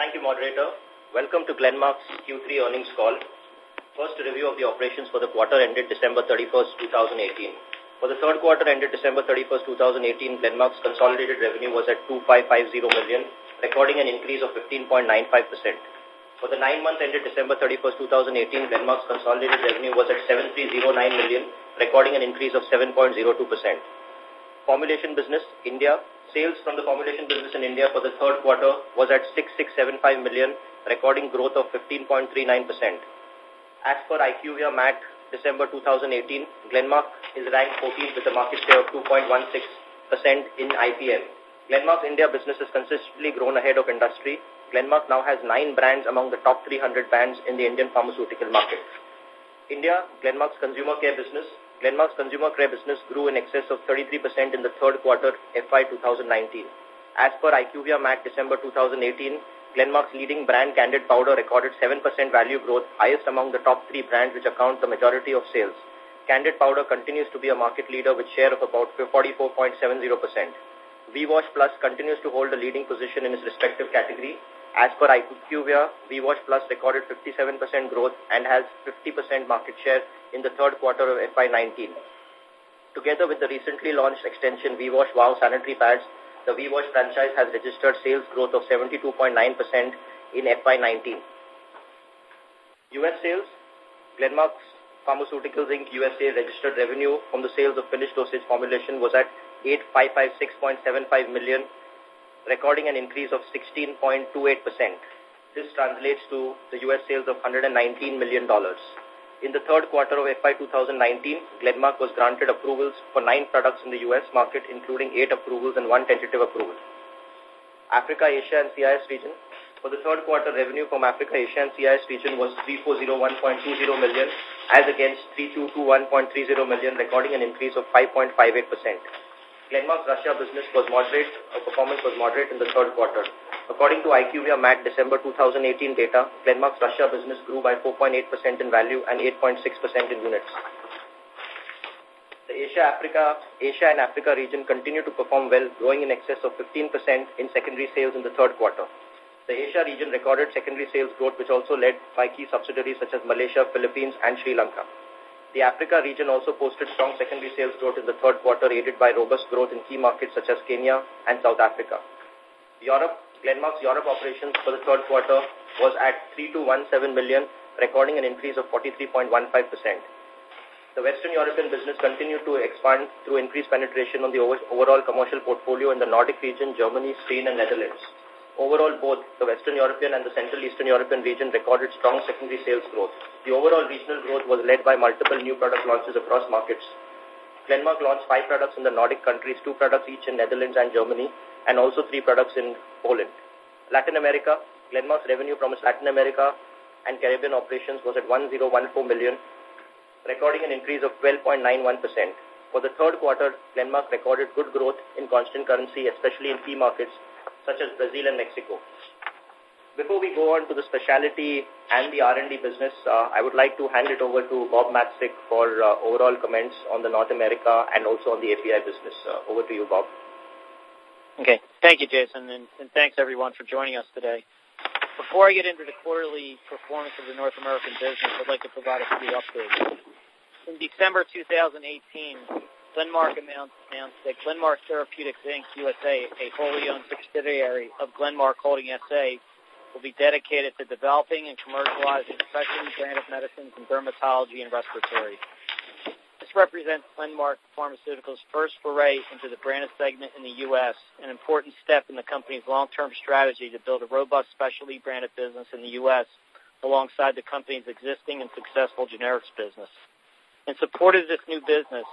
Thank you, moderator. Welcome to Glenmark's Q3 earnings call. First, review of the operations for the quarter ended December 31st, 2018. For the third quarter ended December 31st, 2018, Glenmark's consolidated revenue was at 2550 million, recording an increase of 15.95%. For the nine months ended December 31st, 2018, Glenmark's consolidated revenue was at 7309 million, recording an increase of 7.02%. Formulation business, India, Sales from the formulation business in India for the third quarter was at 6675 million, recording growth of 15.39%. As per IQVIA MAT December 2018, Glenmark is ranked 14th with a market share of 2.16% in IPM. Glenmark's India business has consistently grown ahead of industry. Glenmark now has nine brands among the top 300 brands in the Indian pharmaceutical market. India, Glenmark's consumer care business, Glenmark's consumer care business grew in excess of 33% in the third quarter FY 2019. As per IQVIA MAT December 2018, Glenmark's leading brand Candid Powder recorded 7% value growth, highest among the top three brands which account the majority of sales. Candid Powder continues to be a market leader with share of about 44.70%. VWash Plus continues to hold a leading position in its respective category. As per IQVIA, VWash Plus recorded 57% growth and has 50% market share in the third quarter of FY19. Together with the recently launched extension VWash Wow Sanitary Pads, the VWash franchise has registered sales growth of 72.9% in FY19. US sales, Glenmark Pharmaceuticals Inc. USA registered revenue from the sales of finished dosage formulation was at 8556.75 million, recording an increase of 16.28%. This translates to the US sales of $119 million. In the third quarter of FY 2019, Glenmark was granted approvals for nine products in the US market, including eight approvals and one tentative approval. Africa, Asia and CIS region. For the third quarter, revenue from Africa, Asia and CIS region was 3401.20 million as against 3221.30 million, recording an increase of 5.58%. Glenmark's Russia business was moderate, uh, performance was moderate in the third quarter. According to IQVIA MAT December 2018 data, Glenmark's Russia business grew by 4.8% in value and 8.6% in units. The Asia, Africa, Asia and Africa region continue to perform well, growing in excess of 15% in secondary sales in the third quarter. The Asia region recorded secondary sales growth, which also led by key subsidiaries such as Malaysia, Philippines, and Sri Lanka. The Africa region also posted strong secondary sales growth in the third quarter, aided by robust growth in key markets such as Kenya and South Africa. Europe, Glenmark's Europe operations for the third quarter was at 3217 million, recording an increase of 43.15%. The Western European business continued to expand through increased penetration on the overall commercial portfolio in the Nordic region, Germany, Spain, and Netherlands. Overall, both the Western European and the Central Eastern European region recorded strong secondary sales growth. The overall regional growth was led by multiple new product launches across markets. Glenmark launched five products in the Nordic countries, two products each in Netherlands and Germany, and also three products in Poland. Latin America, Glenmark's revenue from its Latin America and Caribbean operations was at 1014 million, recording an increase of 12.91%. For the third quarter, Glenmark recorded good growth in constant currency, especially in key markets such as Brazil and Mexico. Before we go on to the specialty and the R&D business, uh, I would like to hand it over to Bob Matsuk for uh, overall comments on the North America and also on the API business. Uh, over to you, Bob. Okay. Thank you, Jason, and, and thanks everyone for joining us today. Before I get into the quarterly performance of the North American business, I'd like to provide a few updates. In December 2018, Glenmark announced, that Glenmark Therapeutics Inc. USA, a wholly owned subsidiary of Glenmark Holding SA, will be dedicated to developing and commercializing specialty branded medicines in dermatology and respiratory. This represents Glenmark Pharmaceuticals' first foray into the branded segment in the U.S., an important step in the company's long-term strategy to build a robust specialty branded business in the U.S. alongside the company's existing and successful generics business. In support of this new business,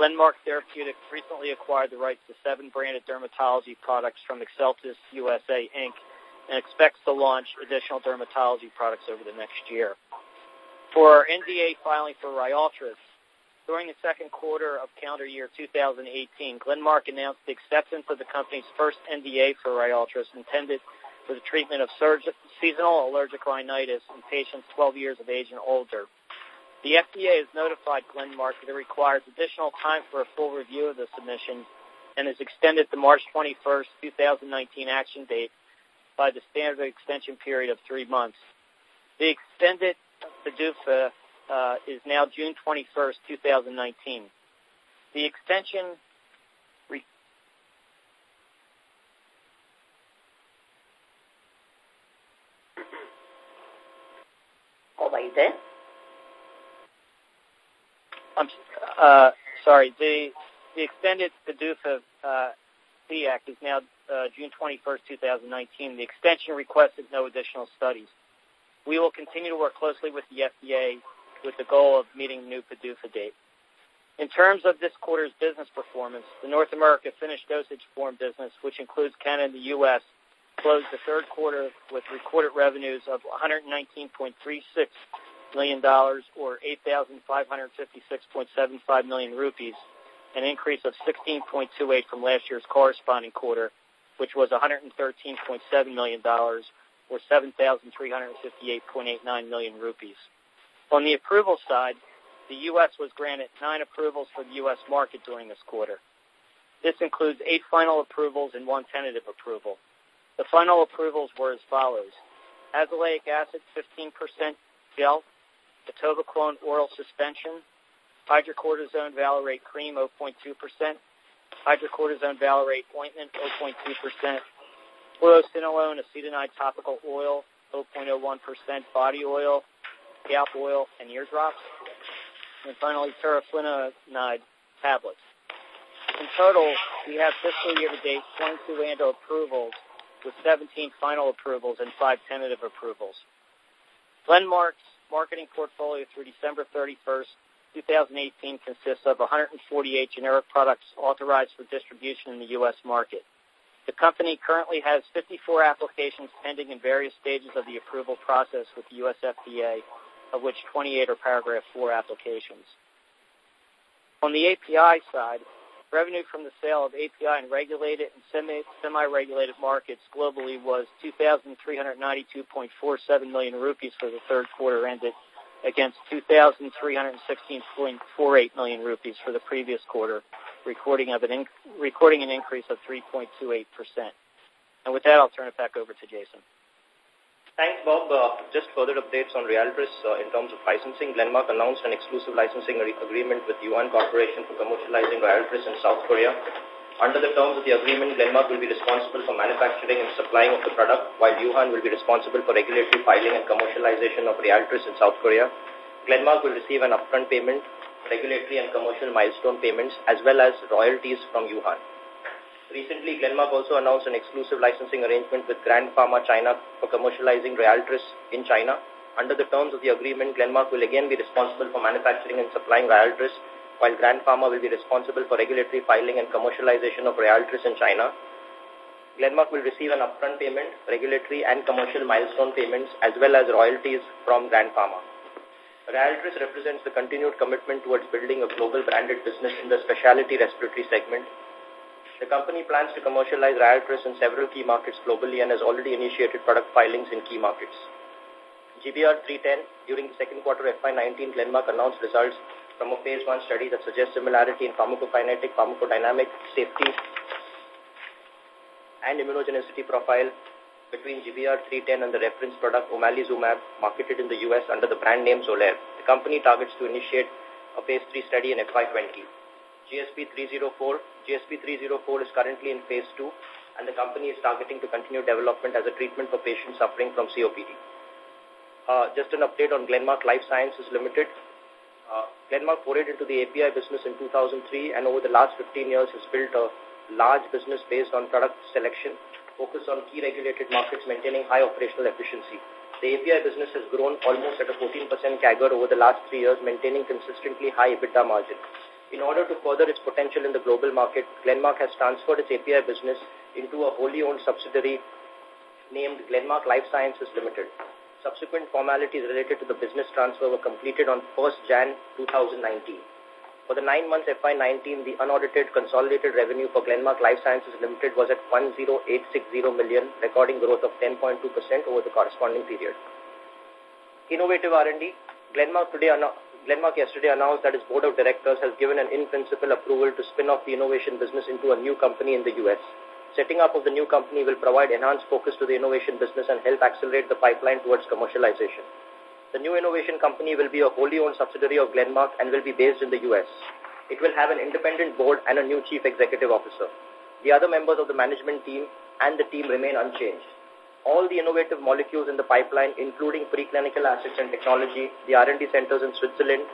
Glenmark Therapeutics recently acquired the rights to seven branded dermatology products from Exeltis USA Inc. and expects to launch additional dermatology products over the next year. For our NDA filing for Ryaltris, during the second quarter of calendar year 2018, Glenmark announced the acceptance of the company's first NDA for Ryaltris intended for the treatment of seasonal allergic rhinitis in patients 12 years of age and older. The FDA has notified Glenmark that it requires additional time for a full review of the submission and has extended the March 21st, 2019 action date by the standard extension period of three months. The extended PDUFA uh, is now June 21st, 2019. The extension Hold on, you there? I'm uh, sorry. The the extended PDUFA uh, C Act is now uh, June 21st, 2019. The extension requested no additional studies. We will continue to work closely with the FDA with the goal of meeting new PDUFA date. In terms of this quarter's business performance, the North America finished dosage form business, which includes Canada and the U.S., closed the third quarter with recorded revenues of $119.36 million dollars or 8,556.75 million rupees, an increase of 16.28 from last year's corresponding quarter, which was $113.7 million or 7,358.89 million rupees. On the approval side, the U.S. was granted nine approvals for the U.S. market during this quarter. This includes eight final approvals and one tentative approval. The final approvals were as follows. Azelaic acid 15% gel, atovaquone oral suspension, hydrocortisone valerate cream 0.2%, hydrocortisone valerate ointment 0.2%, fluocinolone acetonide topical oil 0.01%, body oil, scalp oil, and eardrops, and finally teriflunomide tablets. In total, we have fiscal year to date 22 ANDA approvals with 17 final approvals and five tentative approvals. Glenmark's marketing portfolio through December 31st, 2018 consists of 148 generic products authorized for distribution in the U.S. market. The company currently has 54 applications pending in various stages of the approval process with the U.S. FDA, of which 28 are paragraph 4 applications. On the API side, Revenue from the sale of API in regulated and semi-regulated markets globally was 2,392.47 million rupees for the third quarter ended against 2,316.48 million rupees for the previous quarter, recording, of an in, recording an increase of 3.28%. And with that, I'll turn it back over to Jason. Thanks, Bob. Uh, just further updates on Ryaltris uh, in terms of licensing. Glenmark announced an exclusive licensing agreement with Yuhan Corporation for commercializing Ryaltris in South Korea. Under the terms of the agreement, Glenmark will be responsible for manufacturing and supplying of the product, while Yuhan will be responsible for regulatory filing and commercialization of Ryaltris in South Korea. Glenmark will receive an upfront payment, regulatory and commercial milestone payments, as well as royalties from Yuhan. Recently, Glenmark also announced an exclusive licensing arrangement with Grand Pharma China for commercializing Ryaltris in China. Under the terms of the agreement, Glenmark will again be responsible for manufacturing and supplying Ryaltris, while Grand Pharma will be responsible for regulatory filing and commercialization of Ryaltris in China. Glenmark will receive an upfront payment, regulatory and commercial milestone payments, as well as royalties from Grand Pharma. Ryaltris represents the continued commitment towards building a global branded business in the specialty respiratory segment the company plans to commercialize Ryaltris in several key markets globally and has already initiated product filings in key markets. GBR 310, during the second quarter of FY19, Glenmark announced results from a phase 1 study that suggests similarity in pharmacokinetic, pharmacodynamic, safety, and immunogenicity profile between GBR 310 and the reference product omalizumab marketed in the US under the brand name Xolair. The company targets to initiate a phase 3 study in FY20. GSP 304 GSP 304 is currently in phase 2 and the company is targeting to continue development as a treatment for patients suffering from COPD. Uh, just an update on Glenmark Life Sciences Limited. Uh, Glenmark forayed into the API business in 2003 and over the last 15 years has built a large business based on product selection, focus on key regulated markets maintaining high operational efficiency. The API business has grown almost at a 14% CAGR over the last three years, maintaining consistently high EBITDA margin. In order to further its potential in the global market, Glenmark has transferred its API business into a wholly owned subsidiary named Glenmark Life Sciences Limited. Subsequent formalities related to the business transfer were completed on 1st Jan 2019. For the nine months FY19, the unaudited consolidated revenue for Glenmark Life Sciences Limited was at 10860 million, recording growth of 10.2% over the corresponding period. Innovative R&D, Glenmark today Glenmark yesterday announced that its board of directors has given an in-principle approval to spin off the innovation business into a new company in the U.S. setting up of the new company will provide enhanced focus to the innovation business and help accelerate the pipeline towards commercialization. The new innovation company will be a wholly owned subsidiary of Glenmark and will be based in the U.S. It will have an independent board and a new chief executive officer. The other members of the management team and the team remain unchanged. All the innovative molecules in the pipeline, including preclinical assets and technology, the R&D centers in Switzerland,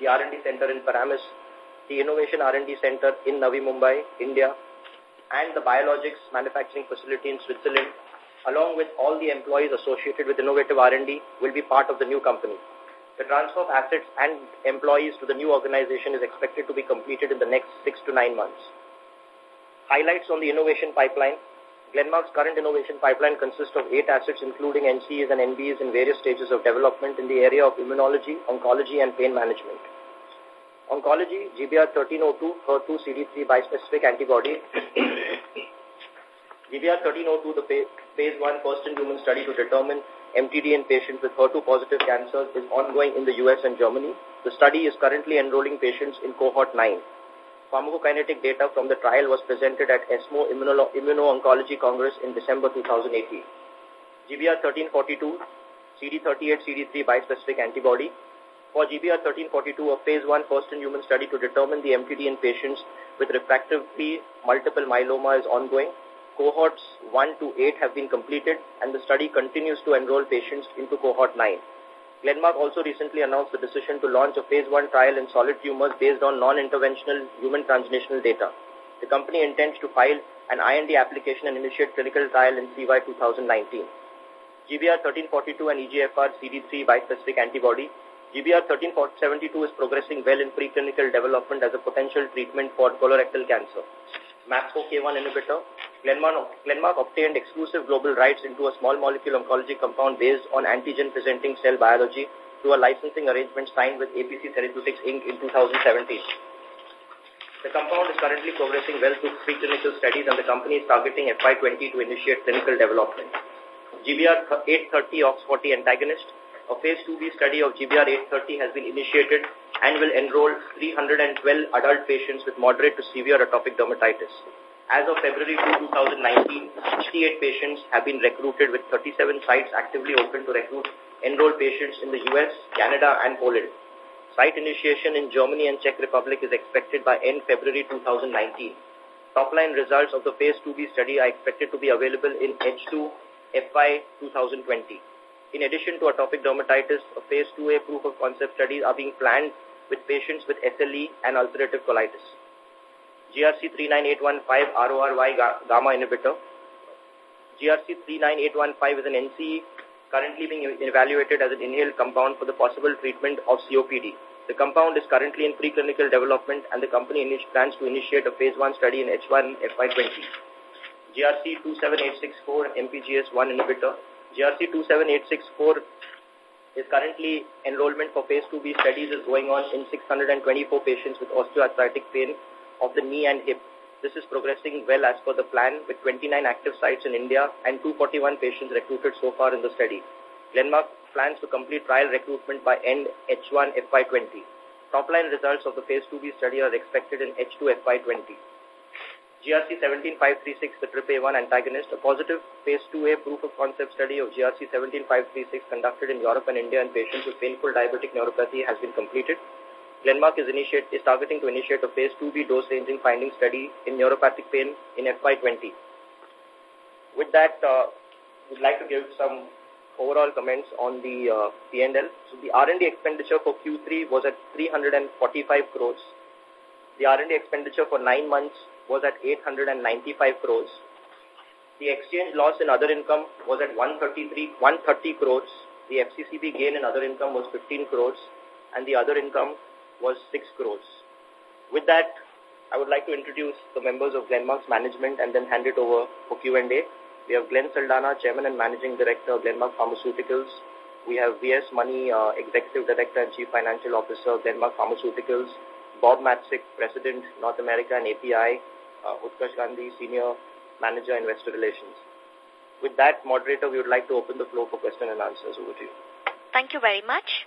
the R&D center in Paramus, the Innovation R&D Center in Navi Mumbai, India, and the biologics manufacturing facility in Switzerland, along with all the employees associated with innovative R&D, will be part of the new company. The transfer of assets and employees to the new organization is expected to be completed in the next six to nine months. Highlights on the innovation pipeline. Glenmark's current innovation pipeline consists of eight assets, including NCEs and NBEs in various stages of development in the area of immunology, oncology, and pain management. Oncology, GBR1302, HER2 CD3 bispecific antibody. GBR1302, the phase 1 first-in-human study to determine MTD in patients with HER2-positive cancers is ongoing in the US and Germany. The study is currently enrolling patients in cohort 9 pharmacokinetic data from the trial was presented at ESMO Immuno-Oncology Congress in December 2018. GBR1342, CD38-CD3 bispecific antibody. For GBR1342, a phase 1 first-in-human study to determine the MTD in patients with refractory multiple myeloma is ongoing. Cohorts 1 to 8 have been completed and the study continues to enroll patients into cohort 9. Glenmark also recently announced the decision to launch a phase 1 trial in solid tumors based on non-interventional human translational data. The company intends to file an IND application and initiate clinical trial in CY 2019. GBR 1342 and EGFR CD3 bispecific antibody. GBR 1372 is progressing well in preclinical development as a potential treatment for colorectal cancer. MAP4K1 inhibitor. Glenmark, Glenmark obtained exclusive global rights into a small molecule oncology compound based on antigen-presenting cell biology through a licensing arrangement signed with APC Therapeutics Inc. in 2017. The compound is currently progressing well through preclinical studies and the company is targeting FY20 to initiate clinical development. GBR 830 OX40 antagonist, a phase 2B study of GBR 830 has been initiated and will enroll 312 adult patients with moderate to severe atopic dermatitis. As of February 2019, 68 patients have been recruited with 37 sites actively open to recruit enrolled patients in the US, Canada and Poland. Site initiation in Germany and Czech Republic is expected by end February 2019. Top-line results of the phase 2B study are expected to be available in H2 FY 2020. In addition to atopic dermatitis, a phase 2A proof of concept studies are being planned with patients with SLE and ulcerative colitis. GRC 39815 RORY gamma inhibitor. GRC 39815 is an NCE currently being evaluated as an inhaled compound for the possible treatment of COPD. The compound is currently in preclinical development and the company plans to initiate a phase 1 study in H1 FY20. GRC 27864 mPGES-1 inhibitor. GRC 27864 is currently enrollment for phase 2B studies is going on in 624 patients with osteoarthritic pain of the knee and hip. This is progressing well as per the plan with 29 active sites in India and 241 patients recruited so far in the study. Glenmark plans to complete trial recruitment by end H1 FY20. Top-line results of the phase 2B study are expected in H2 FY20. GRC 17536, the TRPA1 antagonist, a positive phase 2A proof of concept study of GRC 17536 conducted in Europe and India in patients with painful diabetic neuropathy has been completed. Glenmark is, initiate, is targeting to initiate a phase 2B dose-ranging finding study in neuropathic pain in FY20. With that, uh, we'd like to give some overall comments on the uh, P&L. So the R&D expenditure for Q3 was at 345 crores. The R&D expenditure for nine months was at 895 crores. The exchange loss in other income was at 133, 130 crores. The FCCB gain in other income was 15 crores. And the other income was 6 crores. With that, I would like to introduce the members of Glenmark's management and then hand it over for Q&A. We have Glenn Saldanha, Chairman and Managing Director of Glenmark Pharmaceuticals. We have V.S. Mani, uh, Executive Director and Chief Financial Officer of Glenmark Pharmaceuticals. Bob Matsuk, President, North America and API. Uh, Utkarsh Gandhi, Senior Manager, Investor Relations. With that, moderator, we would like to open the floor for question and answers. Over to you. Thank you very much.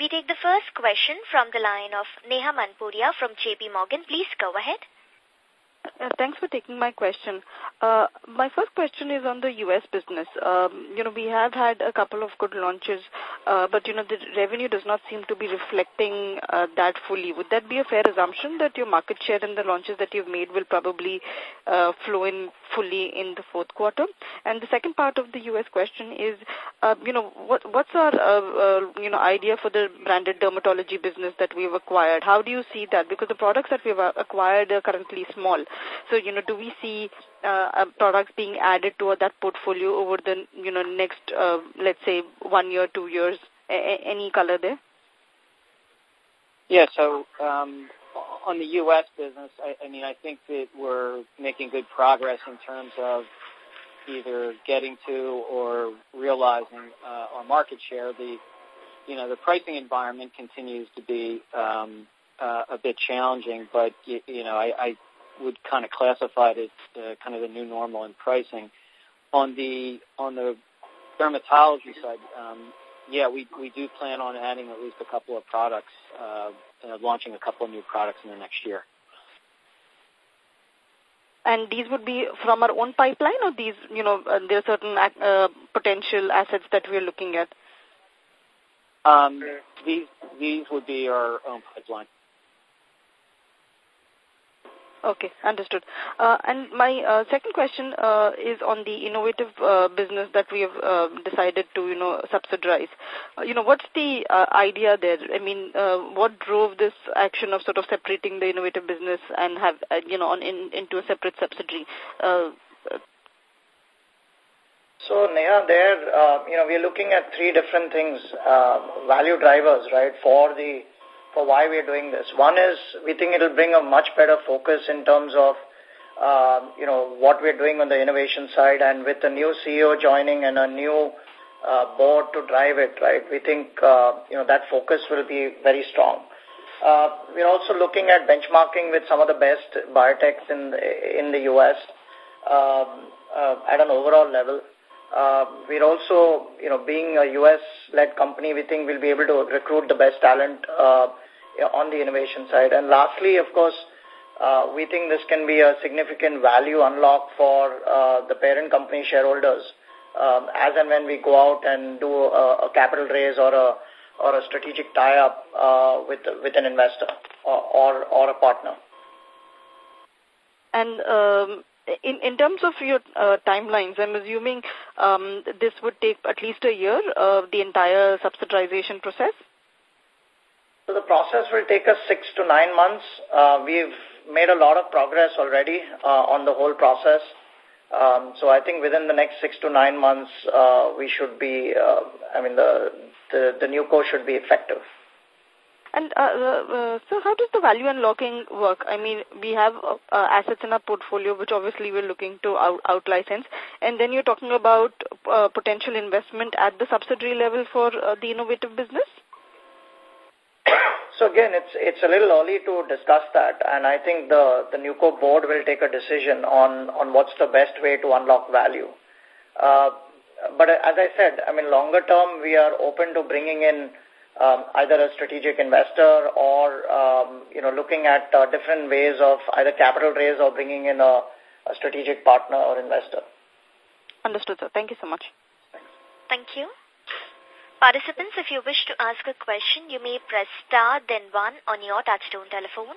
we take the first question from the line of Neha Manpuria from JP Morgan. Please go ahead. Uh, thanks for taking my question. Uh, my first question is on the U.S. business. Um, you know, we have had a couple of good launches, uh, but, you know, the revenue does not seem to be reflecting uh, that fully. Would that be a fair assumption that your market share and the launches that you've made will probably uh, flow in fully in the fourth quarter? And the second part of the U.S. question is, uh, you know, what, what's our, uh, uh, you know, idea for the branded dermatology business that we've acquired? How do you see that? Because the products that we've acquired are currently small. So, you know, do we see uh, uh, products being added to that portfolio over the, you know, next, uh, let's say, one year, two years? A any color there? Yeah, so um, on the U.S. business, I, I mean, I think that we're making good progress in terms of either getting to or realizing uh, our market share. The, you know, the pricing environment continues to be um, uh, a bit challenging, but you, you know, I, I would kind of classify it as uh, kind of the new normal in pricing. On the on the dermatology side, um, yeah, we we do plan on adding at least a couple of products, uh, uh, launching a couple of new products in the next year. And these would be from our own pipeline, or these, you know, uh, there are certain uh, potential assets that we are looking at. Um, these these would be our own pipeline. Okay, understood. Uh, and my uh, second question uh, is on the innovative uh, business that we have uh, decided to, you know, subsidize. Uh, you know, what's the uh, idea there? I mean, uh, what drove this action of sort of separating the innovative business and have, uh, you know, on in, into a separate subsidiary? Uh, so, Neha, there, uh, you know, we're looking at three different things, uh, value drivers, right, for the for why we're doing this. One is we think it'll bring a much better focus in terms of, uh, you know, what we're doing on the innovation side and with the new CEO joining and a new uh, board to drive it, right, we think, uh, you know, that focus will be very strong. Uh, we're also looking at benchmarking with some of the best biotechs in the, in the U.S. Um, uh, at an overall level. Uh, we're also, you know, being a U.S.-led company, we think we'll be able to recruit the best talent uh, on the innovation side. And lastly, of course, uh, we think this can be a significant value unlock for uh, the parent company shareholders um, as and when we go out and do a, a capital raise or a or a strategic tie-up uh, with with an investor or, or, or a partner. And um, in, in terms of your uh, timelines, I'm assuming um, this would take at least a year, uh, the entire subsidization process? So the process will take us six to nine months. Uh, we've made a lot of progress already uh, on the whole process. Um, so I think within the next six to nine months, uh, we should be, uh, I mean, the, the, the new core should be effective. And uh, uh, so how does the value unlocking work? I mean, we have uh, assets in our portfolio, which obviously we're looking to out, out license. And then you're talking about uh, potential investment at the subsidiary level for uh, the innovative business? So again, it's it's a little early to discuss that, and I think the the NewCo board will take a decision on on what's the best way to unlock value. Uh, but as I said, I mean, longer term, we are open to bringing in um, either a strategic investor or um, you know looking at uh, different ways of either capital raise or bringing in a, a strategic partner or investor. Understood, sir. Thank you so much. Thanks. Thank you. Participants, if you wish to ask a question, you may press star then one on your touchtone telephone.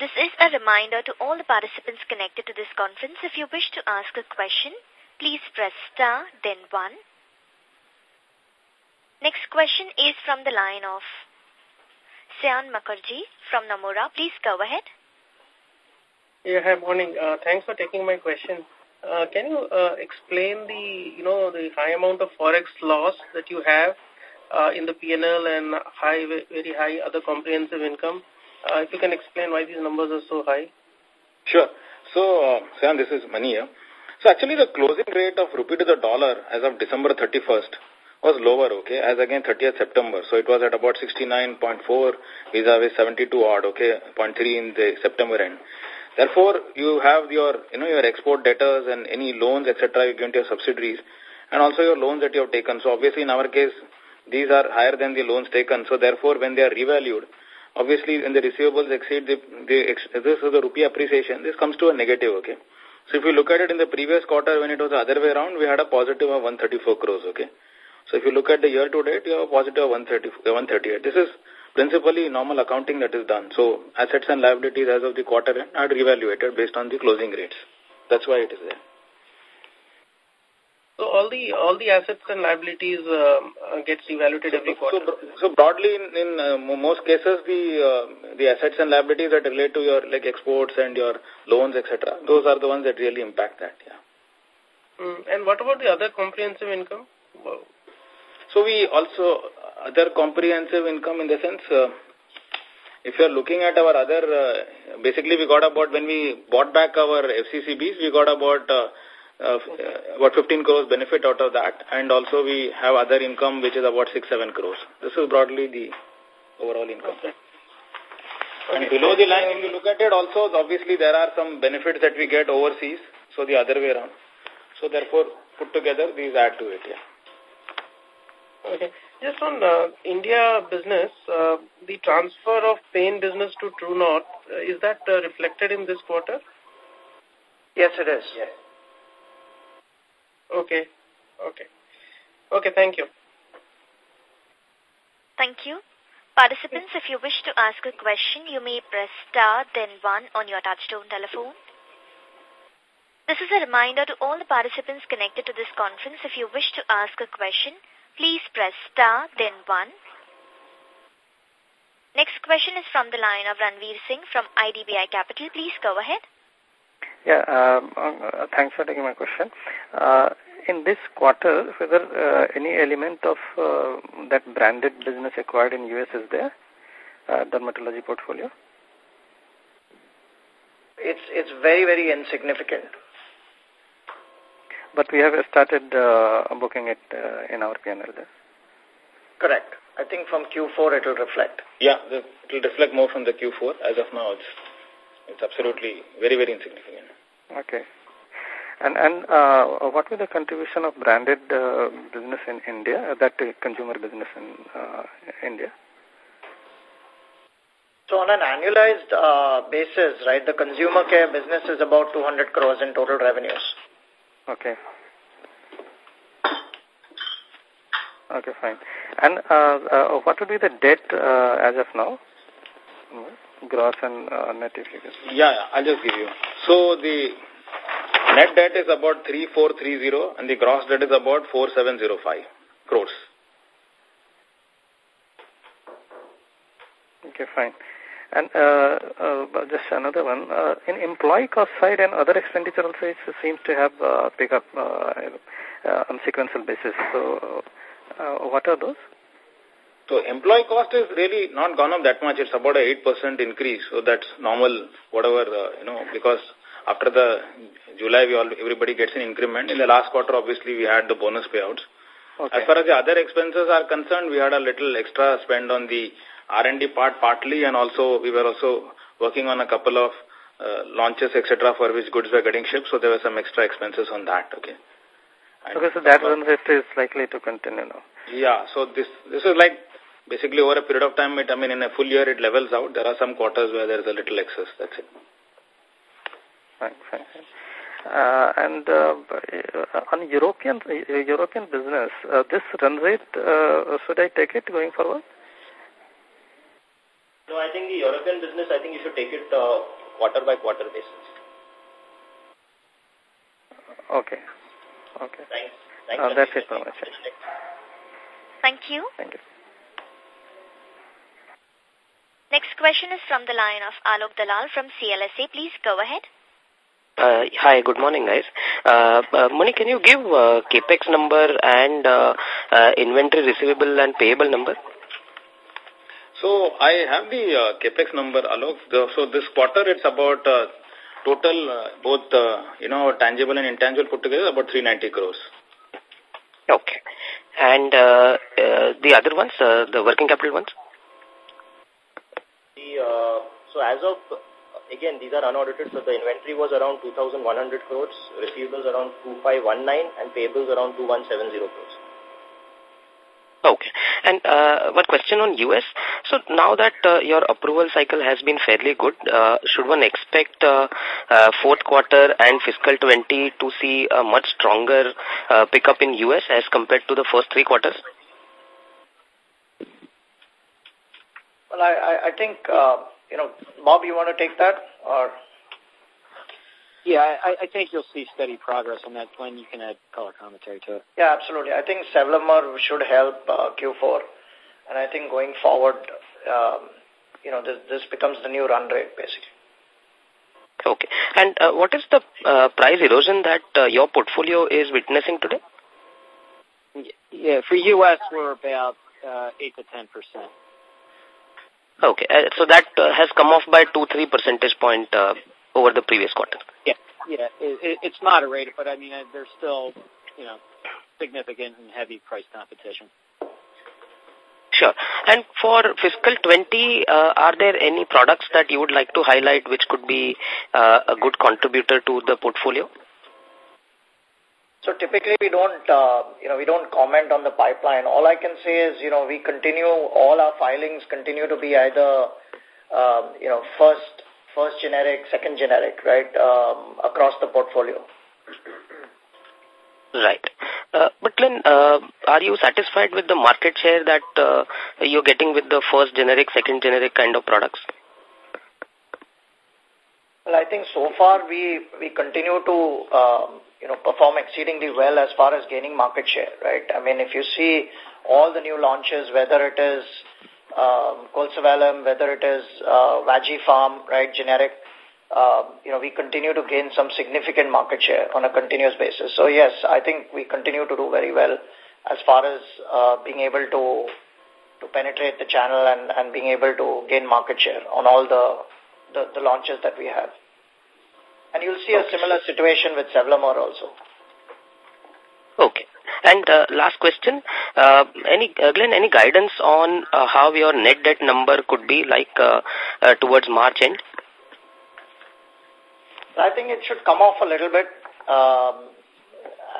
This is a reminder to all the participants connected to this conference. If you wish to ask a question, please press star then one. Next question is from the line of Saion Mukherjee from Nomura. Please go ahead. Yeah, hi, morning. Uh, thanks for taking my question. Uh, can you uh, explain the, you know, the high amount of forex loss that you have uh, in the PNL and high, very high other comprehensive income? Uh, if you can explain why these numbers are so high. Sure. So, uh, Sam, this is Mani here. So actually the closing rate of rupee to the dollar as of December 31st was lower, okay, as again 30th September. So it was at about 69.4 vis-a-vis 72 odd, okay, 0.3 in the September end. Therefore, you have your, you know, your export debtors and any loans, etc. you give to your subsidiaries and also your loans that you have taken. So obviously in our case, these are higher than the loans taken. So therefore, when they are revalued, obviously when the receivables exceed the, the this is the rupee appreciation, this comes to a negative, okay. So if you look at it in the previous quarter when it was the other way around, we had a positive of 134 crores, okay. So if you look at the year to date, you have a 130, 138. This is principally normal accounting that is done. So assets and liabilities as of the quarter end are reevaluated based on the closing rates. That's why it is there. So all the all the assets and liabilities um, uh, gets evaluated every quarter. So, so broadly, in, in uh, most cases, the uh, the assets and liabilities that relate to your like exports and your loans, etc. Those are the ones that really impact that. Yeah. Mm, and what about the other comprehensive income? So we also other comprehensive income in the sense. Uh, if you are looking at our other, uh, basically we got about, when we bought back our FCCBs, we got about uh, uh, about 15 crores benefit out of that. And also we have other income which is about 6-7 crores. This is broadly the overall income. Okay. And okay. below the line, if you look at it also, obviously there are some benefits that we get overseas. So the other way around. So therefore, put together, these add to it, yeah. Okay. Just on uh, India business, uh, the transfer of pain business to True North, uh, is that uh, reflected in this quarter? Yes, it is. Yes. Okay. Okay. Okay, thank you. Thank you. Participants, if you wish to ask a question, you may press star then one on your touchtone telephone. This is a reminder to all the participants connected to this conference. If you wish to ask a question, please press star then one. Next question is from the line of Ranveer Singh from IDBI Capital. Please go ahead. Yeah, um, uh, thanks for taking my question. Uh, in this quarter, whether uh, any element of uh, that branded business acquired in U.S. is there, uh, dermatology portfolio? It's, it's very, very insignificant. But we have started uh, booking it uh, in our P&L. Correct. I think from Q4 it will reflect. Yeah, it will reflect more from the Q4. As of now, it's it's absolutely very, very insignificant. Okay. And and uh, what was the contribution of branded uh, business in India, uh, that uh, consumer business in uh, India? So on an annualized uh, basis, right, the consumer care business is about 200 crores in total revenues. Okay. Okay, fine. And uh, uh, what would be the debt uh, as of now? gross and uh, net if you can. Yeah, yeah, I'll just give you. So the net debt is about 3430 and the gross debt is about 4705 crores. Okay, fine. And uh, uh, just another one, uh, in employee cost side and other expenditure also it seems to have uh, pick up uh, uh, on sequential basis. So uh, what are those? So employee cost is really not gone up that much. It's about a 8% increase. So that's normal, whatever, uh, you know, because after the July, we all, everybody gets an increment. In the last quarter, obviously, we had the bonus payouts. Okay. As far as the other expenses are concerned, we had a little extra spend on the R&D part partly, and also we were also working on a couple of uh, launches, etc., for which goods were getting shipped. So there were some extra expenses on that. Okay. And okay, so that one rate is likely to continue now. Yeah, so this this is like basically over a period of time, it, I mean, in a full year, it levels out. There are some quarters where there is a little excess. That's it. Fine, fine. Uh, and uh, on European European business, uh, this run rate, uh, should I take it going forward? No, I think the European business, I think you should take it uh, quarter by quarter basis. Okay. Okay. Thanks. Thanks uh, that's it very much. Thank you. Thank you. Next question is from the line of Alok Dalal from CLSA. Please go ahead. Uh, hi, good morning, guys. Uh, uh, Mani, can you give uh, capex number and uh, uh, inventory receivable and payable number? So I have the uh, capex number, Alok. So this quarter, it's about uh, total uh, both uh, you know tangible and intangible put together about 390 crores. Okay. And uh, uh, the other ones, uh, the working capital ones? The, uh, so as of, again, these are unaudited, so the inventory was around 2,100 crores, receivables around 2519 and payables around 2170 crores. Okay. And uh, one question on US. So now that uh, your approval cycle has been fairly good, uh, should one expect uh, uh, fourth quarter and fiscal 20 to see a much stronger uh, pickup in US as compared to the first three quarters? Well, I, I, think, uh, you know, Bob, you want to take that? or? Yeah, I, I think you'll see steady progress on that. Glenn, you can add color commentary to it. Yeah, absolutely. I think Sevelamer should help uh, Q4. And I think going forward, um, you know, this, this becomes the new run rate, basically. Okay. And uh, what is the uh, price erosion that uh, your portfolio is witnessing today? Yeah, for U.S., we're about uh, 8 to 10 percent. Okay. Uh, so that uh, has come off by 2-3 percentage point uh, over the previous quarter. Yeah, yeah. It, it, it's moderated, but I mean, uh, there's still, you know, significant and heavy price competition. Sure. And for fiscal 20, uh, are there any products that you would like to highlight which could be uh, a good contributor to the portfolio? So typically we don't, uh, you know, we don't comment on the pipeline. All I can say is, you know, we continue, all our filings continue to be either, um, you know, first, first generic, second generic, right, um, across the portfolio. Right. Uh, but Glenn, uh, are you satisfied with the market share that uh, you're getting with the first generic, second generic kind of products? Well, I think so far we, we continue to, um, you know, perform exceedingly well as far as gaining market share, right? I mean, if you see all the new launches, whether it is um, whether it is uh, Vagifem, right, generic, uh, you know, we continue to gain some significant market share on a continuous basis. So yes, I think we continue to do very well as far as uh, being able to to penetrate the channel and, and being able to gain market share on all the, the, the launches that we have. And you'll see a similar situation with Sevelamer also. Okay. And uh, last question, uh, any uh, Glenn, any guidance on uh, how your net debt number could be like uh, uh, towards March end? I think it should come off a little bit. Um,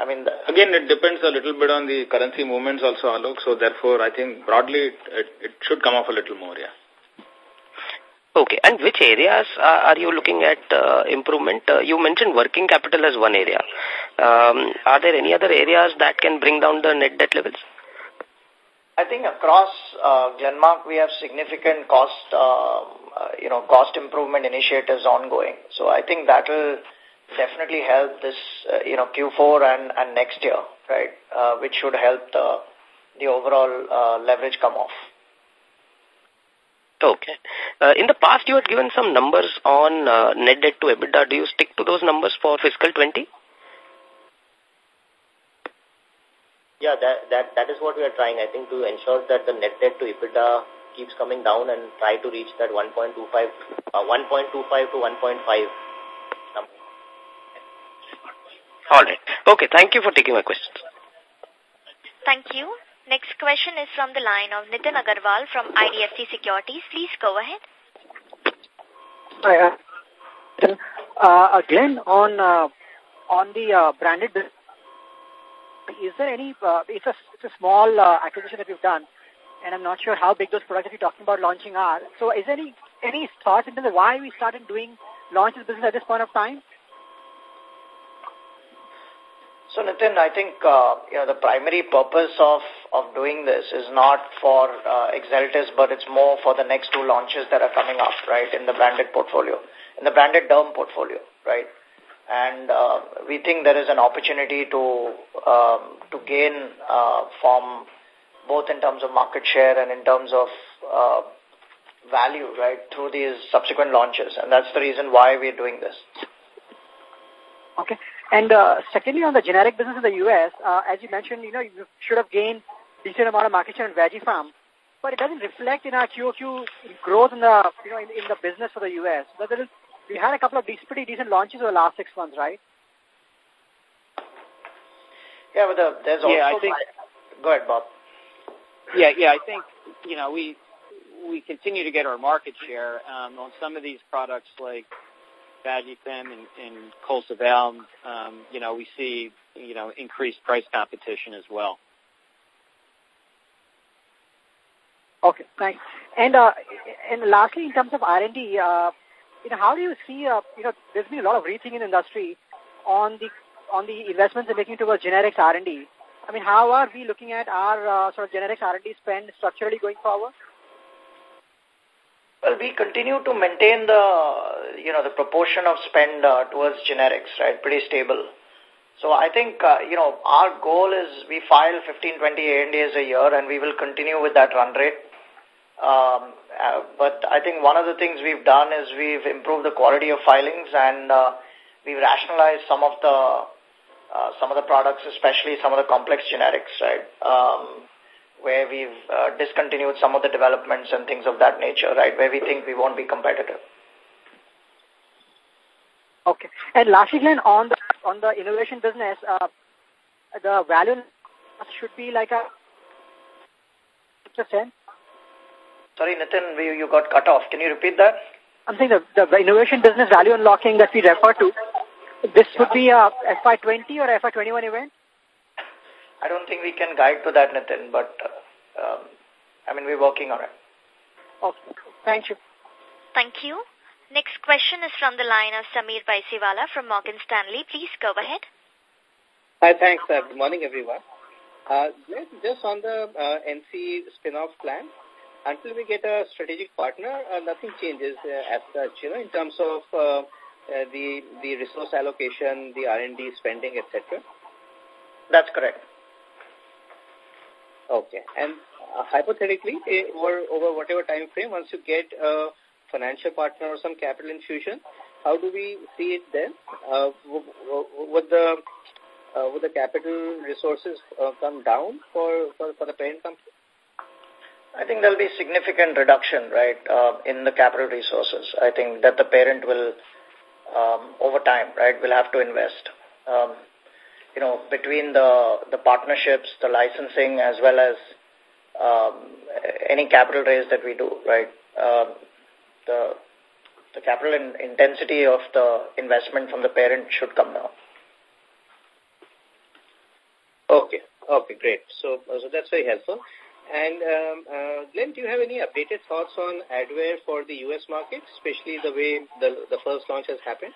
I mean, again, it depends a little bit on the currency movements also, Alok. So therefore, I think broadly it, it, it should come off a little more, yeah. Okay. And which areas are you looking at uh, improvement? Uh, you mentioned working capital as one area. Um, are there any other areas that can bring down the net debt levels? I think across uh, Glenmark, we have significant cost, uh, you know, cost improvement initiatives ongoing. So I think that will definitely help this, uh, you know, Q4 and, and next year, right, uh, which should help the, the overall uh, leverage come off. Okay. Uh, in the past, you had given some numbers on uh, net debt to EBITDA. Do you stick to those numbers for fiscal 20? Yeah, that, that, that is what we are trying, I think, to ensure that the net debt to EBITDA keeps coming down and try to reach that 1.25, uh, 1.25 to 1.5 number. All right. Okay, thank you for taking my questions. Thank you. Next question is from the line of Nitin Agarwal from IDFC Securities. Please go ahead. Hi, uh, uh, Glenn, on uh, on the uh, branded business, is there any, uh, it's, a, it's a small uh, acquisition that you've done, and I'm not sure how big those products that you're talking about launching are. So is there any, any thoughts in terms of why we started doing launches business at this point of time? So Nitin, I think uh, you know the primary purpose of of doing this is not for uh, Exeltis, but it's more for the next two launches that are coming up, right, in the branded portfolio, in the branded derm portfolio, right. And uh, we think there is an opportunity to um, to gain uh, from both in terms of market share and in terms of uh, value, right, through these subsequent launches, and that's the reason why we're doing this. Okay. And uh, secondly, on the generic business in the U.S., uh, as you mentioned, you know, you should have gained decent amount of market share in Vagifem. but it doesn't reflect in our QOQ growth in the, you know, in, in the business for the U.S. We had a couple of these pretty decent launches over the last six months, right? Yeah, but the, there's also... Yeah, I think... Go ahead, Bob. Yeah, yeah, I think, you know, we we continue to get our market share um, on some of these products like Vagifem and, and Colesevelam. Um, you know, we see, you know, increased price competition as well. Okay, thanks. And uh, and lastly, in terms of R&D, uh, you know, how do you see, uh, you know, there's been a lot of rethinking in industry on the on the investments they're making towards generics R&D. I mean, how are we looking at our uh, sort of generics R&D spend structurally going forward? Well, we continue to maintain the, you know, the proportion of spend uh, towards generics, right, pretty stable. So I think, uh, you know, our goal is we file 15, 20 ANDAs a year and we will continue with that run rate. Um, uh, but I think one of the things we've done is we've improved the quality of filings and uh, we've rationalized some of the uh, some of the products, especially some of the complex generics, right? Um, where we've uh, discontinued some of the developments and things of that nature, right? Where we think we won't be competitive. Okay. And lastly, Glenn, on the on the innovation business, uh, the value should be like a percent. Sorry, Nitin, you got cut off. Can you repeat that? I'm saying the, the innovation business value unlocking that we refer to, this yeah. would be a FY20 or FY21 event? I don't think we can guide to that, Nitin, but uh, um, I mean, we're working on it. Okay. Thank you. Thank you. Next question is from the line of Samir Baisiwala from Morgan Stanley. Please go ahead. Hi, thanks. Uh, good morning, everyone. Uh, just on the uh, NC spin-off plan, until we get a strategic partner, uh, nothing changes uh, as such, you know, in terms of uh, uh, the, the resource allocation, the R&D spending, etc. That's correct. Okay. And uh, hypothetically, eh, over, over whatever time frame, once you get a financial partner or some capital infusion, how do we see it then? Uh, would the uh, would the capital resources uh, come down for, for, for the parent company? I think there'll be significant reduction, right, uh, in the capital resources. I think that the parent will, um, over time, right, will have to invest. Um, you know, between the, the partnerships, the licensing, as well as um, any capital raise that we do, right, um, the, the capital in intensity of the investment from the parent should come down. Okay. Okay, great. So, so that's very helpful. And um, uh, Glenn, do you have any updated thoughts on Advair for the U.S. market, especially the way the, the first launch has happened?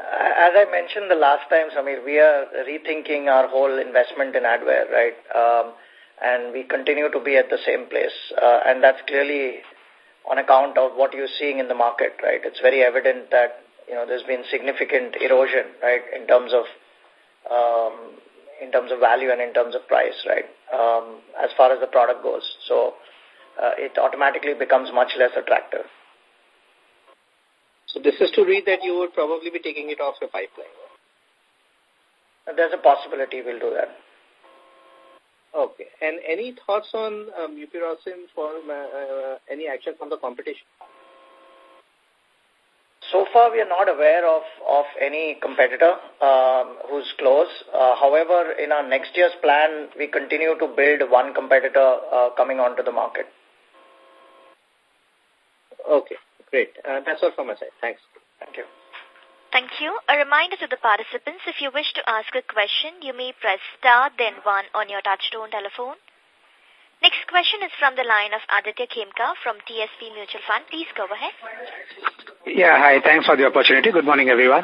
As I mentioned the last time, Samir, we are rethinking our whole investment in Advair, right? Um, and we continue to be at the same place. Uh, and that's clearly on account of what you're seeing in the market, right? It's very evident that, you know, there's been significant erosion, right, in terms of um, in terms of value and in terms of price, right, um, as far as the product goes. So uh, it automatically becomes much less attractive. So this is to read that you would probably be taking it off your pipeline. There's a possibility we'll do that. Okay. And any thoughts on um, Mupirocin for uh, uh, any action from the competition? So far, we are not aware of, of any competitor um, who's close. Uh, however, in our next year's plan, we continue to build one competitor uh, coming onto the market. Okay, great. Uh, that's all from my side. Thanks. Thank you. Thank you. A reminder to the participants, if you wish to ask a question, you may press star then one on your touchtone telephone. Next question is from the line of Aditya Khemka from DSP Mutual Fund. Please go ahead. Yeah, hi. Thanks for the opportunity. Good morning, everyone.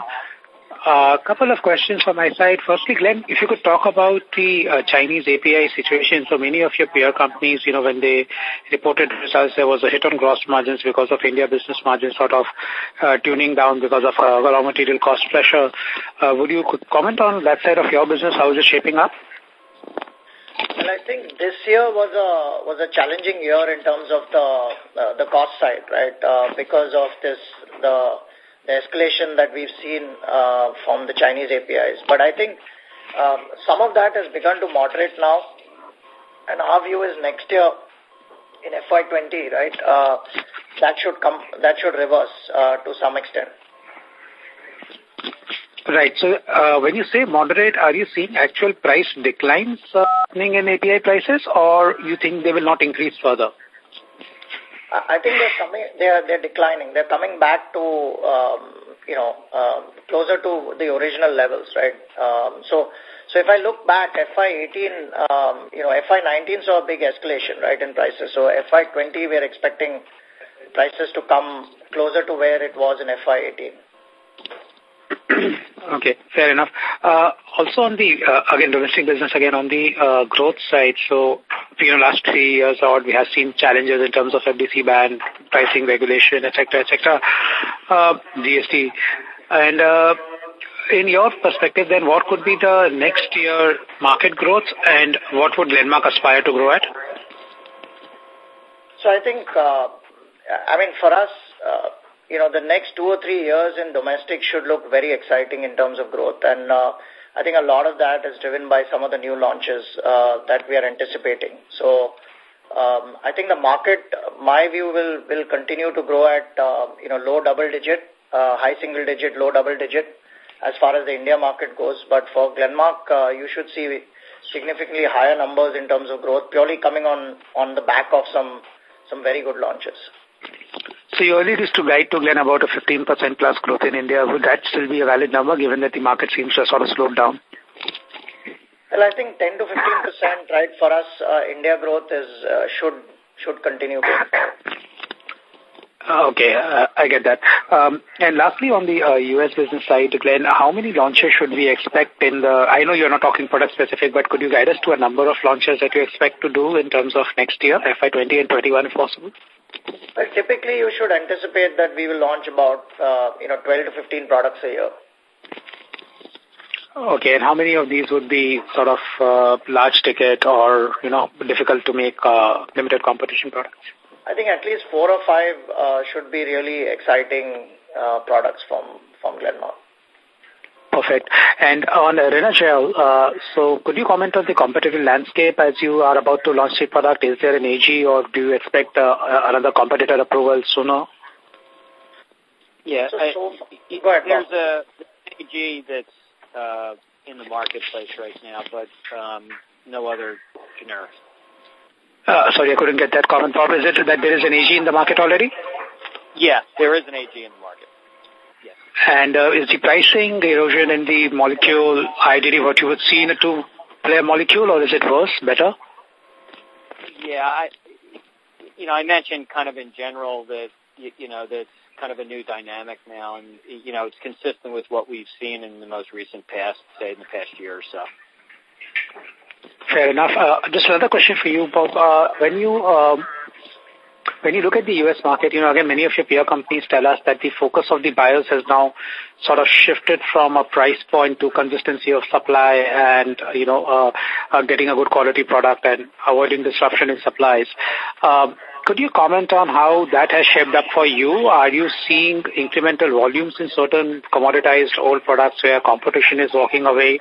A uh, couple of questions from my side. Firstly, Glenn, if you could talk about the uh, Chinese API situation. So many of your peer companies, you know, when they reported results, there was a hit on gross margins because of India business margins sort of uh, tuning down because of uh, raw material cost pressure. Uh, would you comment on that side of your business? How is it shaping up? Well, I think this year was a was a challenging year in terms of the uh, the cost side, right? Uh, because of this the, the escalation that we've seen uh, from the Chinese APIs. But I think um, some of that has begun to moderate now, and our view is next year in FY20, right, uh, that should come, that should reverse uh, to some extent. Right. So uh, when you say moderate, are you seeing actual price declines uh, happening in API prices, or you think they will not increase further? I think they're coming. They're they're declining. They're coming back to um, you know uh, closer to the original levels, right? Um, so so if I look back, FY18, um, you know, FY19 saw a big escalation, right, in prices. So FY20, we're expecting prices to come closer to where it was in FY18. okay, fair enough. Uh, also on the, uh, again, domestic business, again, on the uh, growth side, so, you know, last three years odd, we have seen challenges in terms of FDC ban, pricing regulation, et cetera, et cetera, uh, GST. And uh, in your perspective, then, what could be the next year market growth and what would Glenmark aspire to grow at? So I think, uh, I mean, for us, uh, you know, the next two or three years in domestic should look very exciting in terms of growth. And uh, I think a lot of that is driven by some of the new launches uh, that we are anticipating. So um, I think the market, my view, will, will continue to grow at, uh, you know, low double digit, uh, high single digit, low double digit as far as the India market goes. But for Glenmark, uh, you should see significantly higher numbers in terms of growth, purely coming on, on the back of some, some very good launches. So you earlier used to guide to Glen about a 15% plus growth in India. Would that still be a valid number given that the market seems to have sort of slowed down? Well, I think 10 to 15%, right, for us, uh, India growth is uh, should should continue. Okay, uh, I get that. Um, and lastly, on the uh, U.S. business side, Glenn, how many launches should we expect in the, I know you're not talking product specific, but could you guide us to a number of launches that you expect to do in terms of next year, FY20 and 21 if possible? Well, typically, you should anticipate that we will launch about, uh, you know, 12 to 15 products a year. Okay, and how many of these would be sort of uh, large ticket or, you know, difficult to make uh, limited competition products? I think at least four or five uh, should be really exciting uh, products from, from Glenmark. Perfect. And on Renagel, uh, so could you comment on the competitive landscape as you are about to launch the product? Is there an AG or do you expect uh, another competitor approval sooner? Yeah, I, go ahead, there's a AG that's uh, in the marketplace right now, but um, no other generics. Uh, sorry, I couldn't get that comment, Bob. Is it that there is an AG in the market already? Yeah, there is an AG in the market. And uh, is the pricing, the erosion in the molecule ideally what you would see in a two-player molecule, or is it worse, better? Yeah, I, you know, I mentioned kind of in general that, you, you know, that's kind of a new dynamic now, and, you know, it's consistent with what we've seen in the most recent past, say, in the past year or so. Fair enough. Uh, just another question for you, Bob. Uh, when you um, when you look at the U.S. market, you know, again, many of your peer companies tell us that the focus of the buyers has now sort of shifted from a price point to consistency of supply and, you know, uh, uh, getting a good quality product and avoiding disruption in supplies. Um, could you comment on how that has shaped up for you? Are you seeing incremental volumes in certain commoditized old products where competition is walking away?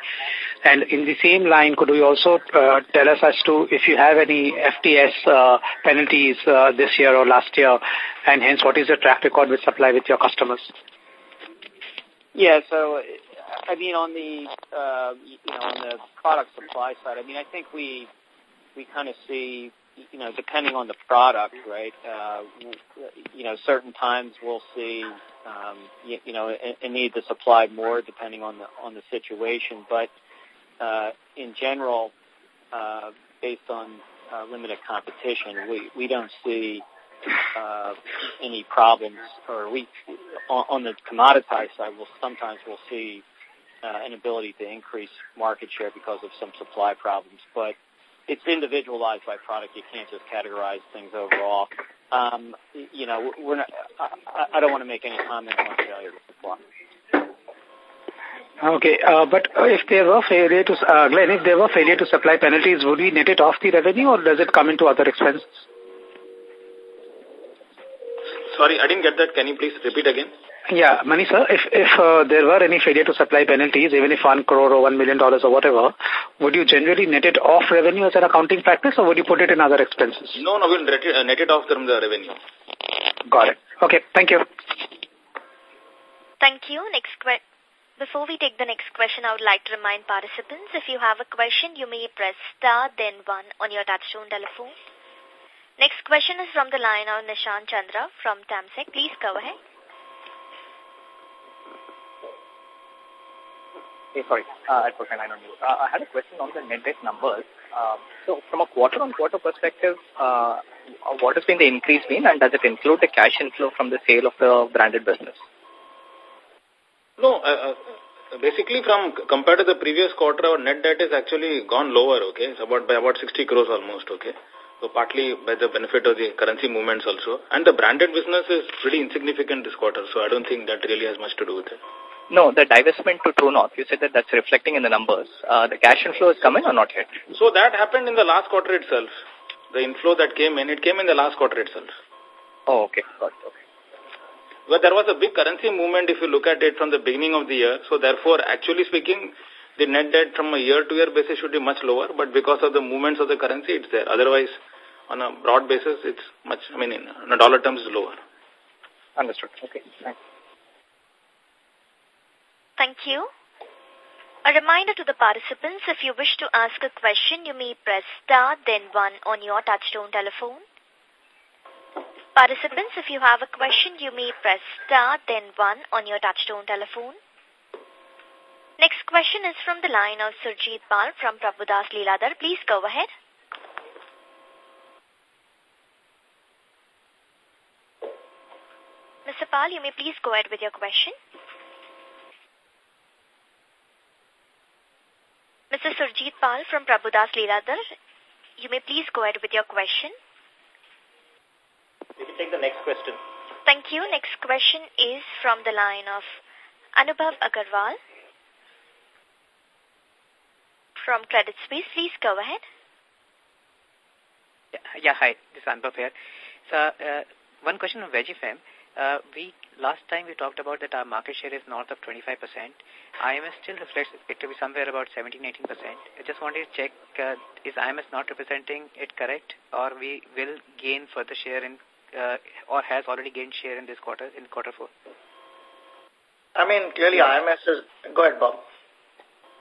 And in the same line, could you also uh, tell us as to if you have any FTS uh, penalties uh, this year or last year, and hence what is your track record with supply with your customers? Yeah, so I mean on the you know on the product supply side, I mean I think we we kind of see you know, depending on the product, right? Uh, you know, certain times we'll see, um, you, you know, a, a need to supply more depending on the on the situation. But uh, in general, uh, based on uh, limited competition, we we don't see uh, any problems, or we on, on the commoditized side, we'll sometimes we'll see uh, an ability to increase market share because of some supply problems, but it's individualized by product. You can't just categorize things overall. Um, you know, we're not, I, I don't want to make any comments on failure to supply. Okay, uh, but if there were failure to, uh, Glenn, if there were failure to supply penalties, would we net it off the revenue or does it come into other expenses? Sorry, I didn't get that. Can you please repeat again? Yeah, Mani sir, if, if uh, there were any failure to supply penalties, even if one crore or one million dollars or whatever, would you generally net it off revenue as an accounting practice or would you put it in other expenses? No, no, we'll net it, uh, net it off from the revenue. Got it. Okay, thank you. Thank you. Next que Before we take the next question, I would like to remind participants, if you have a question, you may press star then one on your touchtone telephone. Next question is from the line of Nishan Chandra from Temasek. Please go ahead. Hey, sorry, uh, I put my line on you. Uh, I had a question on the net debt numbers. Uh, so from a quarter-on-quarter -quarter perspective, uh, what has been the increase been and does it include the cash inflow from the sale of the branded business? No, uh, uh, basically from compared to the previous quarter, our net debt is actually gone lower, okay? It's about by about 60 crores almost, okay? So partly by the benefit of the currency movements also. And the branded business is pretty insignificant this quarter, so I don't think that really has much to do with it. No, the divestment to True North, you said that that's reflecting in the numbers. Uh, the cash inflow is coming or not yet? So that happened in the last quarter itself. The inflow that came in, it came in the last quarter itself. Oh, okay. Got it. Okay. But there was a big currency movement if you look at it from the beginning of the year. So therefore, actually speaking, the net debt from a year-to-year -year basis should be much lower. But because of the movements of the currency, it's there. Otherwise, on a broad basis, it's much, I mean, in, in dollar terms, it's lower. Understood. Okay. Thanks. Thank you. A reminder to the participants, if you wish to ask a question, you may press star then one on your touchtone telephone. Participants, if you have a question, you may press star then one on your touchtone telephone. Next question is from the line of Surjit Pal from Prabhudas Lilladher. Please go ahead. Mr. Pal, you may please go ahead with your question. Mr. Surjit Pal from Prabhudas Lilladher, you may please go ahead with your question. We can take the next question. Thank you. Next question is from the line of Anubhav Agarwal from Credit Suisse. Please go ahead. Yeah, yeah hi. This is Anubhav here. So, uh, one question on Vagifem. Uh, we last time we talked about that our market share is north of 25%. IMS still reflects it to be somewhere about 17-18%. I just wanted to check, uh, is IMS not representing it correct or we will gain further share in, uh, or has already gained share in this quarter, in quarter four? I mean, clearly IMS is, go ahead Bob.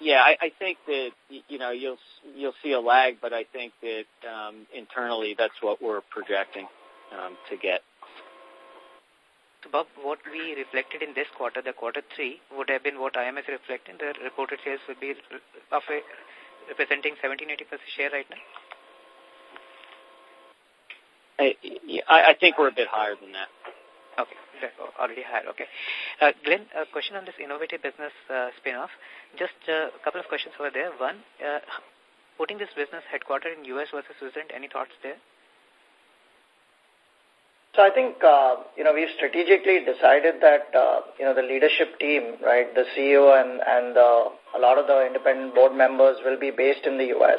Yeah, I, I think that you know you'll you'll see a lag, but I think that um, internally that's what we're projecting um, to get. Bob, what we reflected in this quarter, the quarter three, would have been what IMS reflected. The reported sales would be of a, representing 17-80% share right now? I, I think we're a bit higher than that. Okay, already higher. Okay. Uh, Glenn, a question on this innovative business uh, spin-off. Just uh, a couple of questions over there. One, uh, putting this business headquartered in U.S. versus Switzerland, any thoughts there? So I think, uh, you know, we've strategically decided that, uh, you know, the leadership team, right, the CEO and, and uh, a lot of the independent board members will be based in the U.S.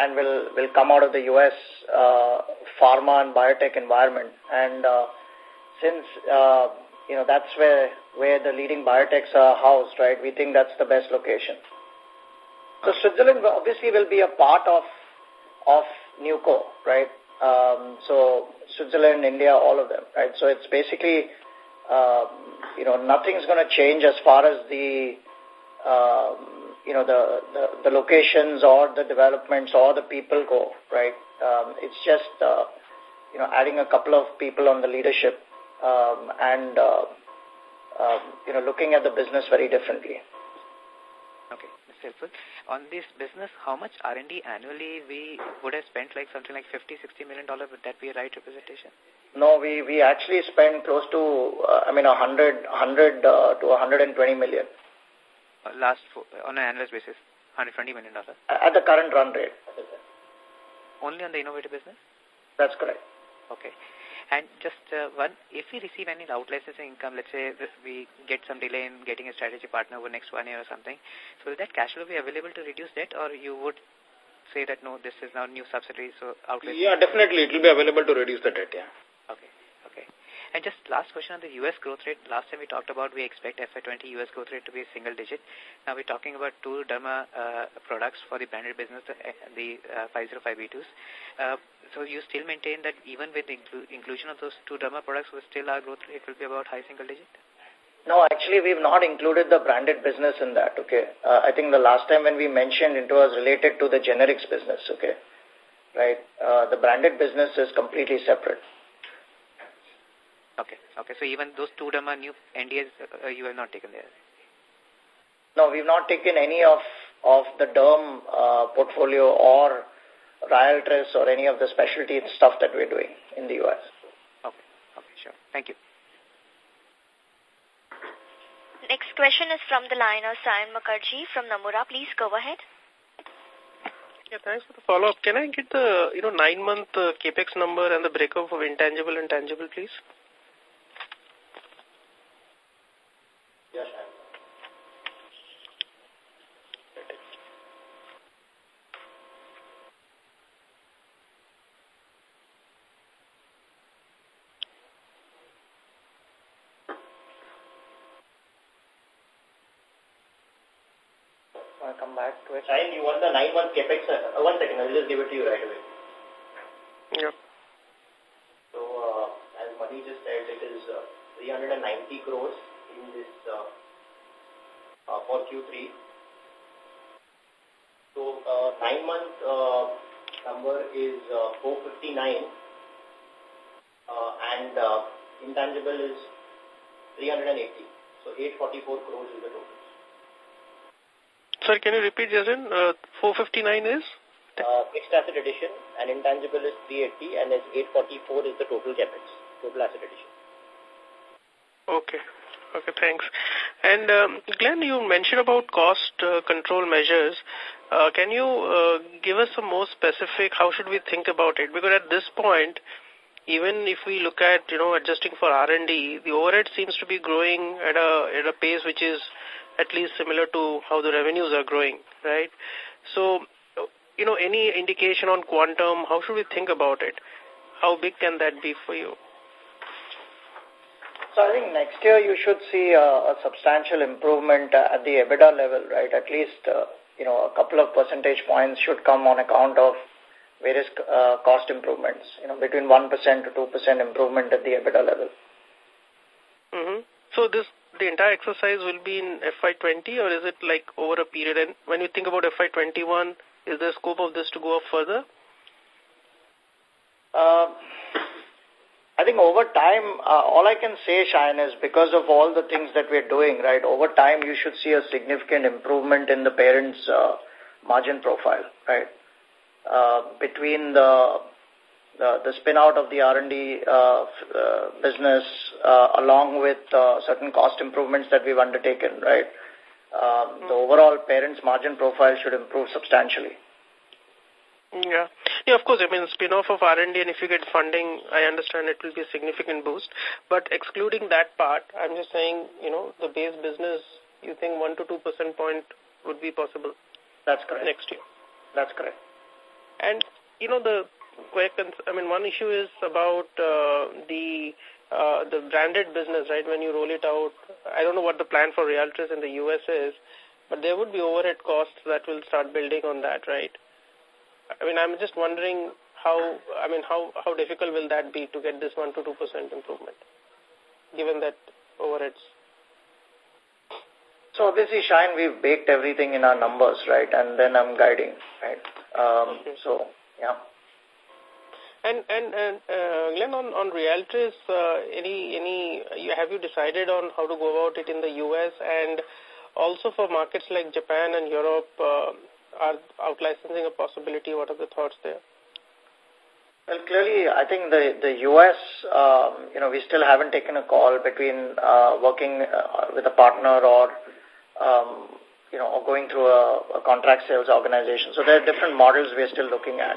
and will, will come out of the U.S. Uh, pharma and biotech environment. And uh, since, uh, you know, that's where, where the leading biotechs are housed, right, we think that's the best location. So Switzerland obviously will be a part of, of NewCo, right? Um, so Switzerland, India, all of them, right? So it's basically, um, you know, nothing's going to change as far as the, um, you know, the, the, the locations or the developments or the people go, right? Um, it's just, uh, you know, adding a couple of people on the leadership um, and, uh, um, you know, looking at the business very differently. Helpful on this business, how much R&D annually we would have spent like something like 50, 60 million dollar? Would that be a right representation? No, we, we actually spend close to, uh, I mean, 100, 100 uh, to 120 million. Uh, last, four, on an annual basis, 120 million dollars? At the current run rate. Only on the innovative business? That's correct. Okay. And just uh, one, if we receive any out licensing income, let's say we get some delay in getting a strategy partner over next one year or something, so will that cash flow be available to reduce debt or you would say that no, this is now new subsidiary, so out Yeah, definitely. It will be available to reduce the debt, yeah. Okay. And just last question on the U.S. growth rate. Last time we talked about we expect FY20 U.S. growth rate to be single digit. Now we're talking about two derma uh, products for the branded business, the, the uh, 505B2s. Uh, so you still maintain that even with the inclu inclusion of those two derma products, still our growth rate will be about high single digit? No, actually, we've not included the branded business in that, okay? Uh, I think the last time when we mentioned it was related to the generics business, okay? Right? Uh, the branded business is completely separate. Okay, okay. So even those two derma new NDAs, uh, you have not taken there? No, we've not taken any of, of the derm uh, portfolio or Ryaltris or any of the specialty stuff that we're doing in the U.S. Okay, okay, sure. Thank you. Next question is from the line of Sayan Mukherjee from Nomura. Please go ahead. Yeah, thanks for the follow-up. Can I get the, you know, nine-month uh, capex number and the breakup of intangible and tangible, please? Yes, come back to it. Shine, you want the nine-month capex? Uh, one second, I'll just give it to you right away. Yeah. So, uh, as Mani just said, it is uh, 390 crores in this uh, uh, for Q3. So, uh, nine-month uh, number is uh, 459 uh, and uh, intangible is 380. So, 844 crores is the total. Sorry, can you repeat, Jason? Uh, 459 is? Uh, fixed asset addition and intangible is 380 and is 844 is the total capex, total asset addition. Okay. Okay, thanks. And um, Glenn, you mentioned about cost uh, control measures. Uh, can you uh, give us some more specific, how should we think about it? Because at this point, even if we look at, you know, adjusting for R&D, the overhead seems to be growing at a, at a pace which is at least similar to how the revenues are growing, right? So, you know, any indication on quantum, how should we think about it? How big can that be for you? So I think next year you should see a, a substantial improvement at the EBITDA level, right? At least, uh, you know, a couple of percentage points should come on account of various uh, cost improvements, you know, between 1% to 2% improvement at the EBITDA level. Mm -hmm. So this the entire exercise will be in FY20 or is it like over a period? And when you think about FY21, is there scope of this to go up further? Uh, I think over time, uh, all I can say, Shine, is because of all the things that we're doing, right, over time you should see a significant improvement in the parents' uh, margin profile, right? Uh, between the the, the spin out of the R&D uh, uh, business uh, along with uh, certain cost improvements that we've undertaken, right? Um, the overall parents' margin profile should improve substantially. Yeah. Yeah, of course, I mean, spin-off of R&D and if you get funding, I understand it will be a significant boost. But excluding that part, I'm just saying, you know, the base business, you think 1 to 2 percent point would be possible? That's correct. Next year. That's correct. And, you know, the I mean, one issue is about uh, the uh, the branded business, right? When you roll it out, I don't know what the plan for Ryaltris in the U.S. is, but there would be overhead costs that will start building on that, right? I mean, I'm just wondering how, I mean, how, how difficult will that be to get this 1 to 2% improvement, given that overheads? So obviously, Shine, we've baked everything in our numbers, right? And then I'm guiding, right? Um, okay. So, yeah. And and and uh, Glenn, on on Ryaltris, uh, any any you, have you decided on how to go about it in the U.S. and also for markets like Japan and Europe, uh, are out licensing a possibility? What are the thoughts there? Well, clearly, I think the the U.S. Um, you know we still haven't taken a call between uh, working uh, with a partner or um, you know, or going through a, a contract sales organization. So there are different models we're still looking at.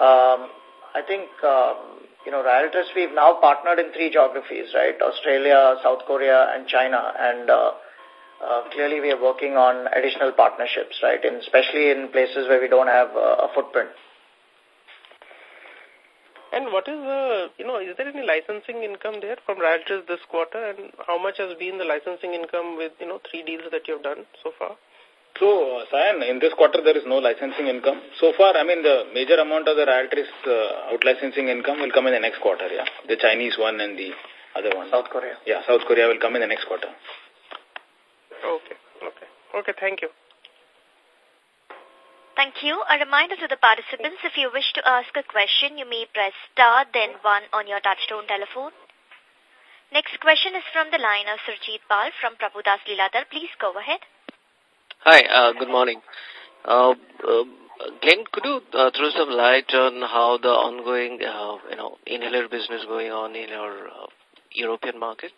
Um, I think, um, you know, Ryaltris, we've now partnered in three geographies, right? Australia, South Korea, and China. And uh, uh, clearly we are working on additional partnerships, right? In, especially in places where we don't have uh, a footprint. And what is the, you know, is there any licensing income there from Ryaltris this quarter and how much has been the licensing income with, you know, three deals that you've done so far? So, uh, Sayan, in this quarter there is no licensing income. So far, I mean, the major amount of the Ryaltris uh, out-licensing income will come in the next quarter, yeah. The Chinese one and the other one. South Korea. Yeah, South Korea will come in the next quarter. Okay, okay. Okay, thank you. Thank you. A reminder to the participants, if you wish to ask a question, you may press star then one on your touchtone telephone. Next question is from the line of Surjit Pal from Prabhudas Lilladher. Please go ahead. Hi, uh, good morning. Uh, uh, Glenn, could you uh, throw some light on how the ongoing, uh, you know, inhaler business going on in your uh, European market?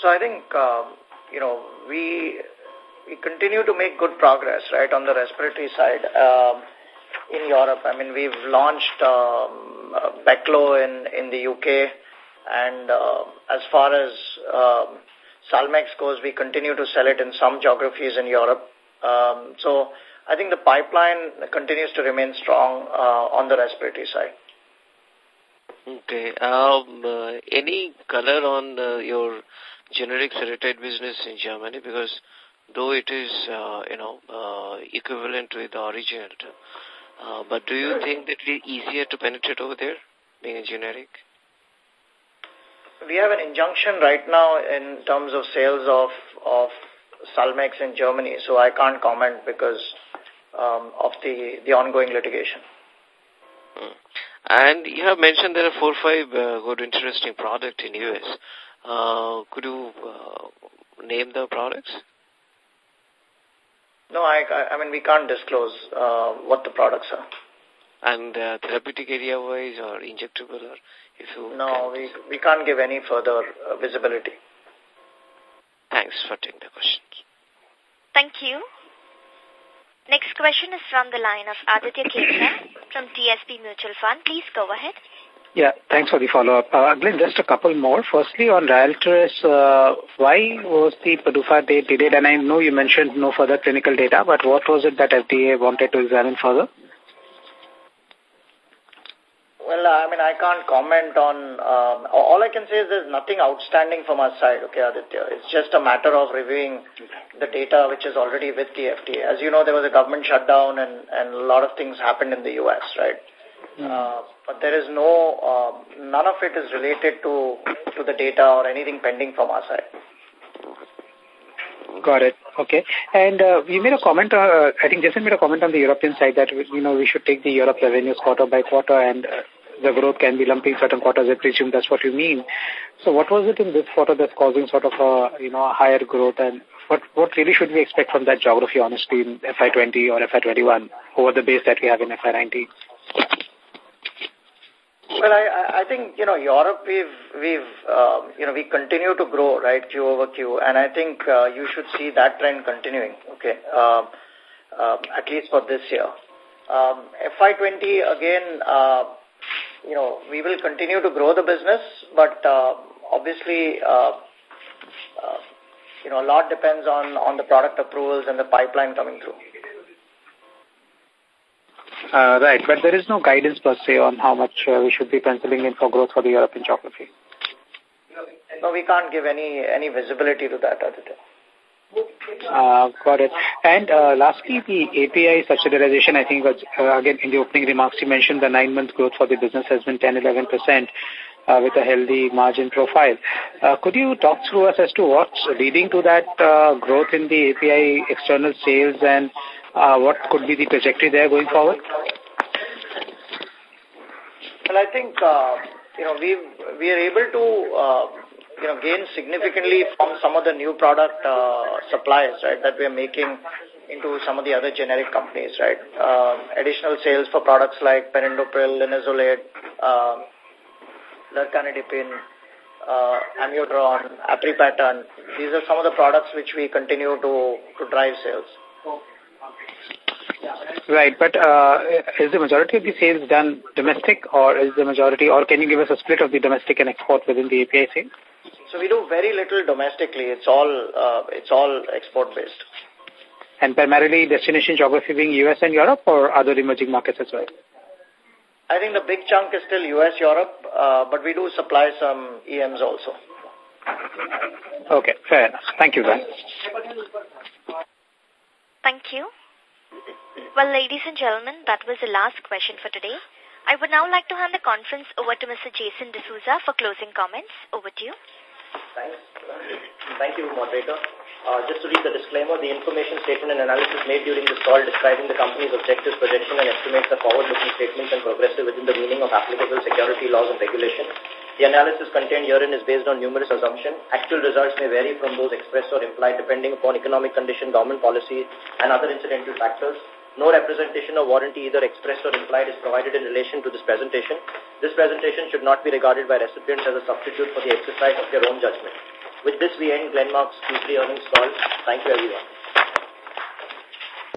So I think, um, you know, we we continue to make good progress, right, on the respiratory side um, in Europe. I mean, we've launched um, Beclo in, in the UK, and uh, as far as um, Salmex goes, we continue to sell it in some geographies in Europe. Um, so I think the pipeline continues to remain strong uh, on the respiratory side. Okay. Um, uh, any color on uh, your generic Seretide business in Germany? Because though it is, uh, you know, uh, equivalent with the original, uh, but do you think that it is easier to penetrate over there, being a generic? We have an injunction right now in terms of sales of, of Salmex in Germany, so I can't comment because um, of the, the ongoing litigation. Hmm. And you have mentioned there are four or five uh, good, interesting products in U.S. Uh, could you uh, name the products? No, I, I mean, we can't disclose uh, what the products are. And uh, therapeutic area-wise or injectable or if you No, we, we can't give any further uh, visibility. Thanks for taking the questions. Thank you. Next question is from the line of Aditya Khemka from DSP Mutual Fund. Please go ahead. Yeah, thanks for the follow-up. Uh, Glenn, just a couple more. Firstly, on Ryaltris, uh, why was the PDUFA date delayed? And I know you mentioned no further clinical data, but what was it that FDA wanted to examine further? Well, I mean, I can't comment on, um, all I can say is there's nothing outstanding from our side, okay, Aditya. It's just a matter of reviewing the data which is already with the FDA. As you know, there was a government shutdown and, and a lot of things happened in the U.S., right? Uh, but there is no, uh, none of it is related to, to the data or anything pending from our side. Got it. Okay. And uh, you made a comment, uh, I think Jason made a comment on the European side that, you know, we should take the Europe revenues quarter by quarter and uh, the growth can be lumpy certain quarters. I presume that's what you mean. So what was it in this quarter that's causing sort of a, you know, a higher growth and what, what really should we expect from that geography, honestly, in FY20 or FY21 over the base that we have in FY19? Well, I, I think, you know, Europe, we've, we've, uh, you know, we continue to grow, right, Q over Q. And I think uh, you should see that trend continuing, okay, uh, uh, at least for this year. Um, FY20, again, uh, you know, we will continue to grow the business, but uh, obviously, uh, uh, you know, a lot depends on, on the product approvals and the pipeline coming through. Uh, right, but there is no guidance per se on how much uh, we should be penciling in for growth for the European geography. No, we can't give any any visibility to that, Aditya. Uh, got it. And uh, lastly, the API subsidiarization, I think, was, uh, again, in the opening remarks, you mentioned the nine-month growth for the business has been 10-11% uh, with a healthy margin profile. Uh, could you talk through us as to what's leading to that uh, growth in the API external sales and what could be the trajectory there going forward? Well, I think, uh, you know, we we are able to, uh, you know, gain significantly from some of the new product uh, supplies, right, that we are making into some of the other generic companies, right? Uh, additional sales for products like perindopril, linezolid, uh, lercanidipine, uh, amiodarone, aprepitant. These are some of the products which we continue to, to drive sales. Right, but uh, is the majority of the sales done domestic or is the majority, or can you give us a split of the domestic and export within the API sales? So we do very little domestically. It's all, uh, it's all export based. And primarily destination geography being US and Europe or other emerging markets as well? I think the big chunk is still US, Europe, uh, but we do supply some EMs also. Okay, fair enough. Thank you, guys. Thank you. Well, ladies and gentlemen, that was the last question for today. I would now like to hand the conference over to Mr. Jason D'Souza for closing comments. Over to you. Thanks. Thank you, moderator. Uh, just to read the disclaimer, the information statement and analysis made during this call describing the company's objectives, projection and estimates are forward-looking statements and progressive within the meaning of applicable security laws and regulations. The analysis contained herein is based on numerous assumptions. Actual results may vary from those expressed or implied depending upon economic condition, government policy, and other incidental factors. No representation or warranty either expressed or implied is provided in relation to this presentation. This presentation should not be regarded by recipients as a substitute for the exercise of their own judgment. With this, we end Glenmark's Q3 earnings call. Thank you, everyone.